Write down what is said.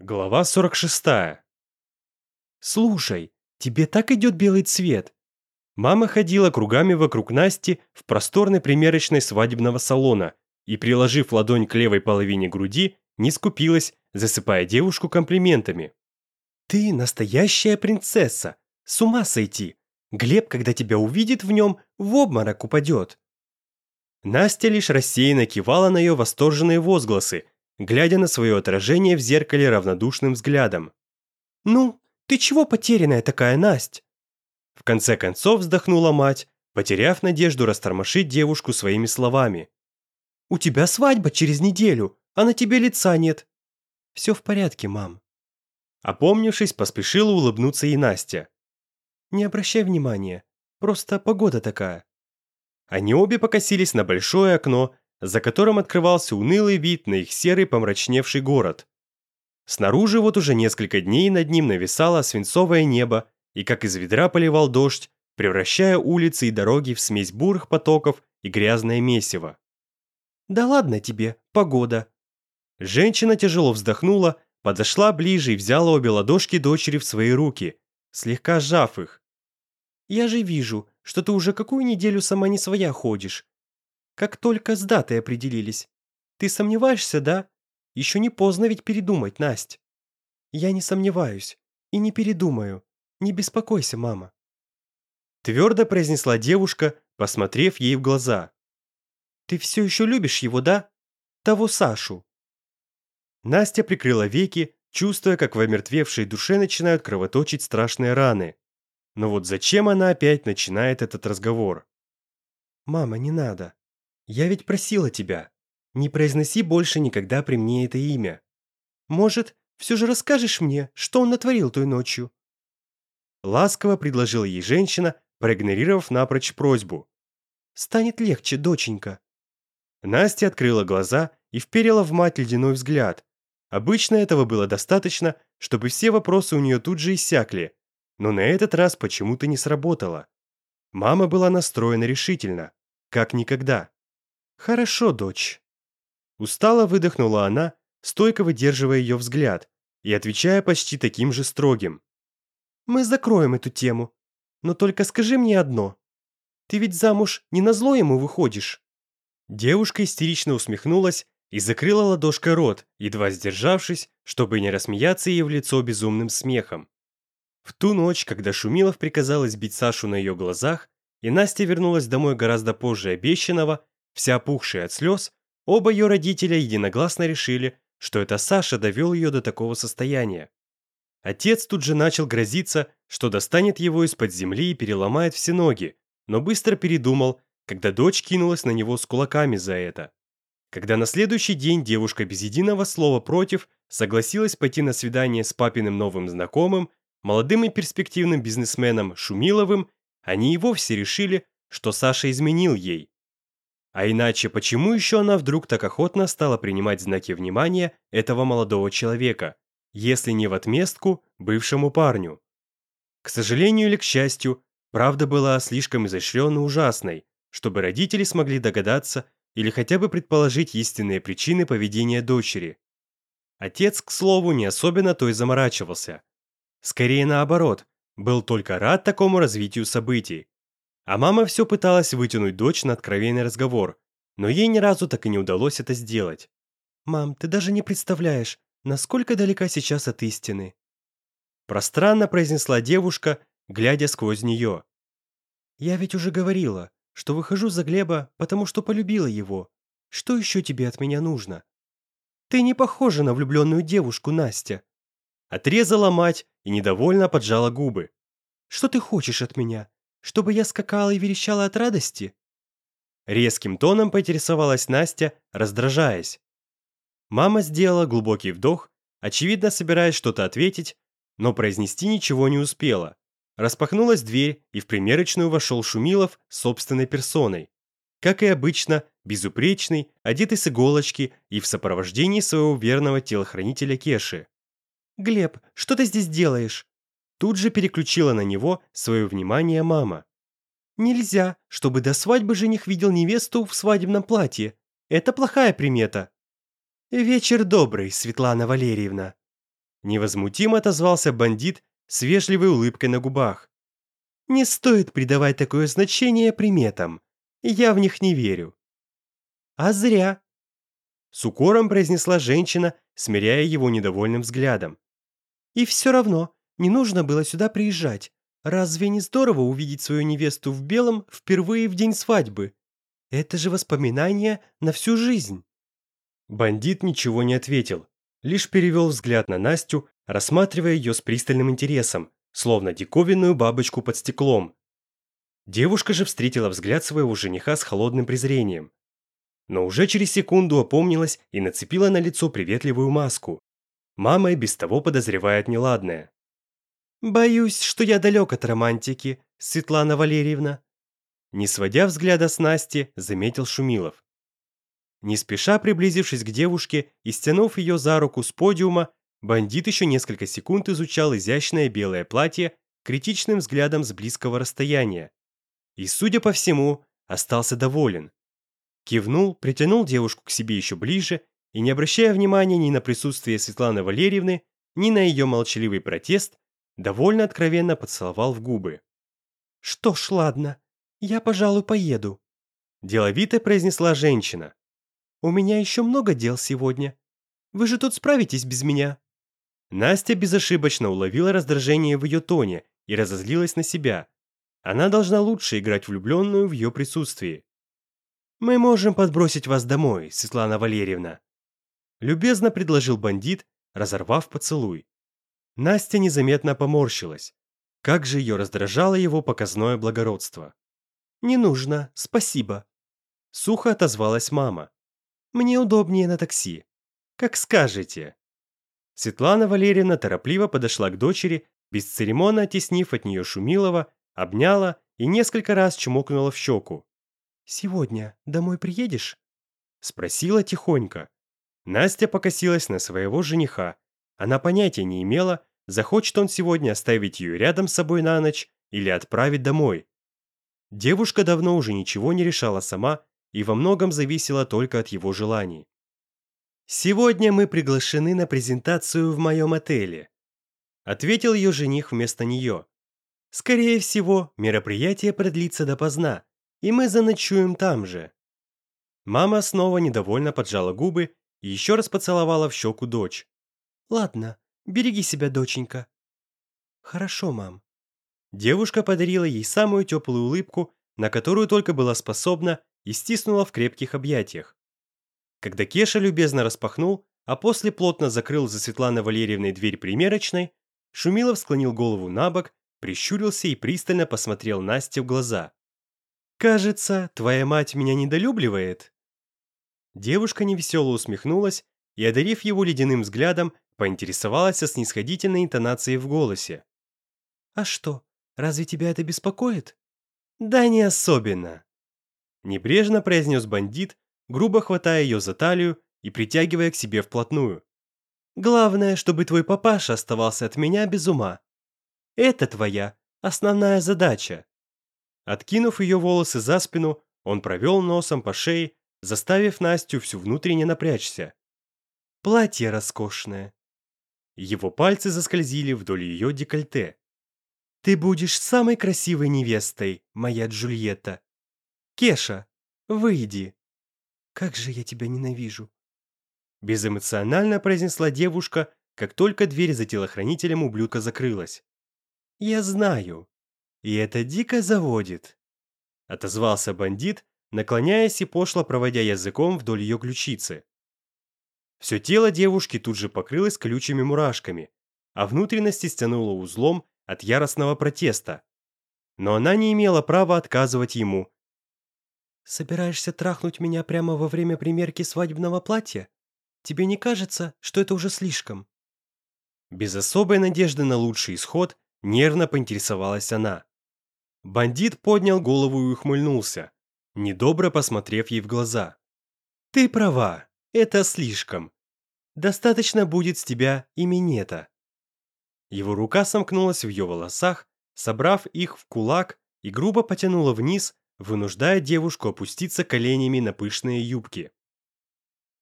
Глава 46. «Слушай, тебе так идет белый цвет!» Мама ходила кругами вокруг Насти в просторной примерочной свадебного салона и, приложив ладонь к левой половине груди, не скупилась, засыпая девушку комплиментами. «Ты настоящая принцесса! С ума сойти! Глеб, когда тебя увидит в нем, в обморок упадет!» Настя лишь рассеянно кивала на ее восторженные возгласы – глядя на свое отражение в зеркале равнодушным взглядом. «Ну, ты чего потерянная такая, Насть?» В конце концов вздохнула мать, потеряв надежду растормошить девушку своими словами. «У тебя свадьба через неделю, а на тебе лица нет». «Все в порядке, мам». Опомнившись, поспешила улыбнуться и Настя. «Не обращай внимания, просто погода такая». Они обе покосились на большое окно, за которым открывался унылый вид на их серый помрачневший город. Снаружи вот уже несколько дней над ним нависало свинцовое небо, и как из ведра поливал дождь, превращая улицы и дороги в смесь бурых потоков и грязное месиво. «Да ладно тебе, погода!» Женщина тяжело вздохнула, подошла ближе и взяла обе ладошки дочери в свои руки, слегка сжав их. «Я же вижу, что ты уже какую неделю сама не своя ходишь как только с датой определились. Ты сомневаешься, да? Еще не поздно ведь передумать, Настя. Я не сомневаюсь и не передумаю. Не беспокойся, мама. Твердо произнесла девушка, посмотрев ей в глаза. Ты все еще любишь его, да? Того Сашу. Настя прикрыла веки, чувствуя, как в омертвевшей душе начинают кровоточить страшные раны. Но вот зачем она опять начинает этот разговор? «Мама, не надо. Я ведь просила тебя. Не произноси больше никогда при мне это имя. Может, все же расскажешь мне, что он натворил той ночью?» Ласково предложила ей женщина, проигнорировав напрочь просьбу. «Станет легче, доченька». Настя открыла глаза и вперила в мать ледяной взгляд. Обычно этого было достаточно, чтобы все вопросы у нее тут же иссякли, но на этот раз почему-то не сработало. Мама была настроена решительно, как никогда. «Хорошо, дочь». Устало выдохнула она, стойко выдерживая ее взгляд и отвечая почти таким же строгим. «Мы закроем эту тему, но только скажи мне одно. Ты ведь замуж не на зло ему выходишь?» Девушка истерично усмехнулась и закрыла ладошкой рот, едва сдержавшись, чтобы не рассмеяться ей в лицо безумным смехом. В ту ночь, когда Шумилов приказал избить Сашу на ее глазах, и Настя вернулась домой гораздо позже обещанного, вся пухшая от слез, оба ее родителя единогласно решили, что это Саша довел ее до такого состояния. Отец тут же начал грозиться, что достанет его из-под земли и переломает все ноги, но быстро передумал, когда дочь кинулась на него с кулаками за это. Когда на следующий день девушка без единого слова против согласилась пойти на свидание с папиным новым знакомым, молодым и перспективным бизнесменом Шумиловым, они и вовсе решили, что Саша изменил ей, а иначе, почему еще она вдруг так охотно стала принимать знаки внимания этого молодого человека, если не в отместку бывшему парню? К сожалению или к счастью, правда была слишком изощренно ужасной, чтобы родители смогли догадаться или хотя бы предположить истинные причины поведения дочери. Отец, к слову, не особенно то и заморачивался. Скорее наоборот, был только рад такому развитию событий, а мама все пыталась вытянуть дочь на откровенный разговор, но ей ни разу так и не удалось это сделать. «Мам, ты даже не представляешь, насколько далека сейчас от истины!» Пространно произнесла девушка, глядя сквозь нее. «Я ведь уже говорила, что выхожу за Глеба, потому что полюбила его. Что еще тебе от меня нужно?» «Ты не похожа на влюбленную девушку, Настя!» Отрезала мать и недовольно поджала губы. «Что ты хочешь от меня? чтобы я скакала и верещала от радости?» Резким тоном поинтересовалась Настя, раздражаясь. Мама сделала глубокий вдох, очевидно собираясь что-то ответить, но произнести ничего не успела. Распахнулась дверь, и в примерочную вошел Шумилов собственной персоной. Как и обычно, безупречный, одетый с иголочки и в сопровождении своего верного телохранителя Кеши. «Глеб, что ты здесь делаешь?» Тут же переключила на него свое внимание мама. «Нельзя, чтобы до свадьбы жених видел невесту в свадебном платье. Это плохая примета». «Вечер добрый, Светлана Валерьевна», Невозмутимо отозвался бандит с вежливой улыбкой на губах. «Не стоит придавать такое значение приметам. Я в них не верю». «А зря», — с укором произнесла женщина, смиряя его недовольным взглядом. «И все равно не нужно было сюда приезжать. Разве не здорово увидеть свою невесту в белом впервые в день свадьбы? Это же воспоминание на всю жизнь». Бандит ничего не ответил, лишь перевел взгляд на Настю, рассматривая ее с пристальным интересом, словно диковинную бабочку под стеклом. Девушка же встретила взгляд своего жениха с холодным презрением. Но уже через секунду опомнилась и нацепила на лицо приветливую маску. Мама и без того подозревает неладное. Боюсь, что я далек от романтики, Светлана Валерьевна. Не сводя взгляда с Насти, заметил Шумилов. Не спеша приблизившись к девушке и стянув ее за руку с подиума, бандит еще несколько секунд изучал изящное белое платье критичным взглядом с близкого расстояния. И, судя по всему, остался доволен. Кивнул, притянул девушку к себе еще ближе и, не обращая внимания ни на присутствие Светланы Валерьевны, ни на ее молчаливый протест, довольно откровенно поцеловал в губы. «Что ж, ладно, я, пожалуй, поеду», – деловито произнесла женщина. «У меня еще много дел сегодня. Вы же тут справитесь без меня». Настя безошибочно уловила раздражение в ее тоне и разозлилась на себя. Она должна лучше играть влюбленную в ее присутствии. «Мы можем подбросить вас домой, Светлана Валерьевна», – любезно предложил бандит, разорвав поцелуй. Настя незаметно поморщилась. Как же ее раздражало его показное благородство. «Не нужно, спасибо», — сухо отозвалась мама. «Мне удобнее на такси. Как скажете». Светлана Валерьевна торопливо подошла к дочери, без бесцеремонно оттеснив от нее Шумилова, обняла и несколько раз чмокнула в щеку. «Сегодня домой приедешь?» — спросила тихонько. Настя покосилась на своего жениха. Она понятия не имела, Захочет он сегодня оставить ее рядом с собой на ночь или отправить домой. Девушка давно уже ничего не решала сама и во многом зависела только от его желаний. «Сегодня мы приглашены на презентацию в моем отеле», ответил ее жених вместо нее. «Скорее всего, мероприятие продлится допоздна, и мы заночуем там же». Мама снова недовольно поджала губы и еще раз поцеловала в щеку дочь. «Ладно, береги себя доченька хорошо мам девушка подарила ей самую теплую улыбку на которую только была способна и стиснула в крепких объятиях когда кеша любезно распахнул а после плотно закрыл за светланой валерьевной дверь примерочной шумилов склонил голову на бок прищурился и пристально посмотрел насте в глаза кажется твоя мать меня недолюбливает девушка невесело усмехнулась и, одарив его ледяным взглядом, Поинтересовалась с снисходительной интонацией в голосе. «А что, разве тебя это беспокоит?» «Да не особенно!» Небрежно произнес бандит, грубо хватая ее за талию и притягивая к себе вплотную. «Главное, чтобы твой папаша оставался от меня без ума. Это твоя основная задача». Откинув ее волосы за спину, он провел носом по шее, заставив Настю всю внутренне напрячься. «Платье роскошное, его пальцы заскользили вдоль ее декольте. «Ты будешь самой красивой невестой, моя Джульетта! Кеша, выйди!» «Как же я тебя ненавижу!» Безэмоционально произнесла девушка, как только дверь за телохранителем ублюдка закрылась. «Я знаю. И это дико заводит!» Отозвался бандит, наклоняясь и пошло проводя языком вдоль ее ключицы. Все тело девушки тут же покрылось колючими мурашками, а внутренности стянуло узлом от яростного протеста. Но она не имела права отказывать ему. «Собираешься трахнуть меня прямо во время примерки свадебного платья? Тебе не кажется, что это уже слишком?» Без особой надежды на лучший исход нервно поинтересовалась она. Бандит поднял голову и ухмыльнулся, недобро посмотрев ей в глаза. «Ты права, это слишком. Достаточно будет с тебя и минета». Его рука сомкнулась в ее волосах, собрав их в кулак и грубо потянула вниз, вынуждая девушку опуститься коленями на пышные юбки.